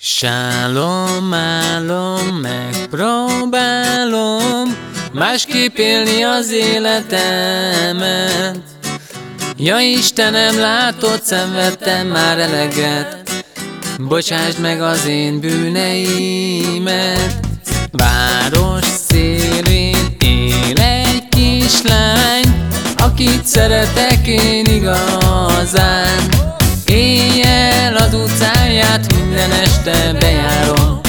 Sálom, álom, megpróbálom Másképp élni az életemet. Ja Istenem, látod, szenvedtem már eleget. Bocsásd meg az én bűneimet. Város szélén él egy kislány Akit szeretek én igazán Éjjel az utcáját minden este bejárom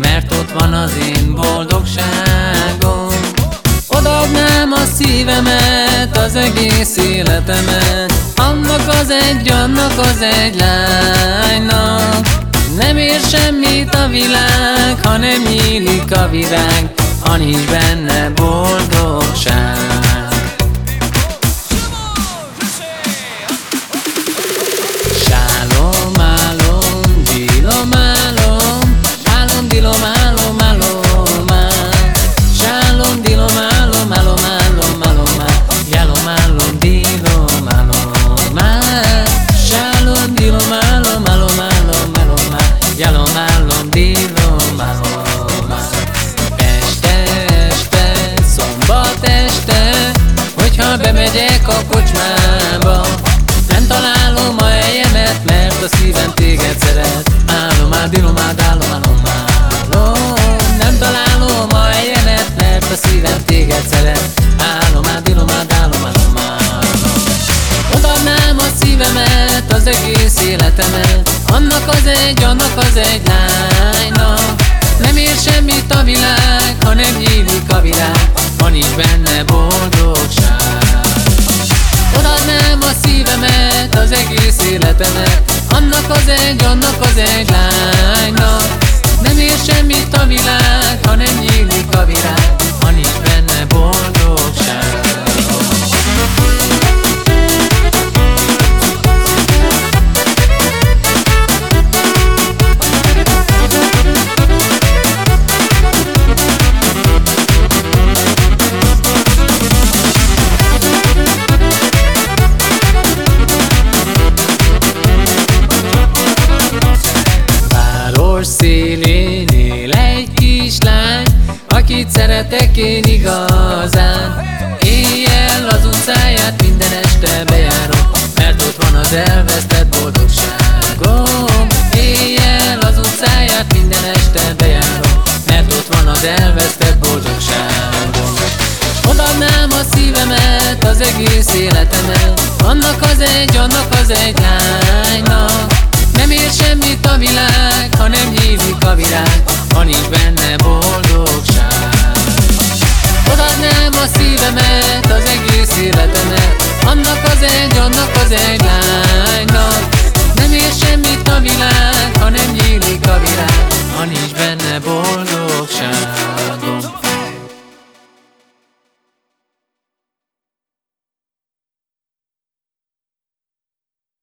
Mert ott van az én boldogságom. Odaadnám a szívemet, az egész életemet Annak az egy, annak az egy lánynak. Nem ér semmit a világ, ha nem nyílik a virág Ha nincs benne boldogság bemegyek a kocsmába. Nem találom a helyemet, mert a szívem téged szeret. Állom, áldilom, áld, állom, állom, állom. Nem találom a helyemet, mert a szívem téged szeret az egész életemet. Annak az egy, annak az egy lánynak. Nem ér semmit a világ, ha nem nyílik a világ Ha nincs benne boldogság. Az egész életemet. Annak az egy, annak az egy lánynak. Nem ér semmit a világ, ha nem nyílik a virág szélén él egy kislány Akit szeretek én igazán. Éjjel az utcáját minden este bejárom Mert ott van az elvesztett boldogságom. Éjjel az utcáját minden este bejárom Mert ott van az elvesztett boldogságom. Odadnám a szívemet, az egész életemet Annak az egy, annak az egy lánynak. Nem ér semmit a világ, ha nem nyílik a